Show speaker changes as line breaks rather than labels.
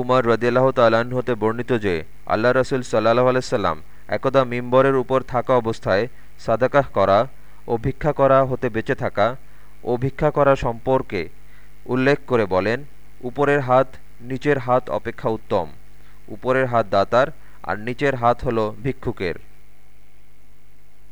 উমার রদিয়াল্লাহ তাল্লাহ্ন হতে বর্ণিত যে আল্লাহ রসুল সাল্লাহ আলাইসাল্লাম একদা মিম্বরের উপর থাকা অবস্থায় সাদাকাহ করা ও ভিক্ষা করা হতে বেঁচে থাকা ও ভিক্ষা করা সম্পর্কে উল্লেখ করে বলেন, উপরের হাত নিচের হাত অপেক্ষা উত্তম, উপরের হাত দাতার আর নিচের হাত হল ভিক্ষুকের।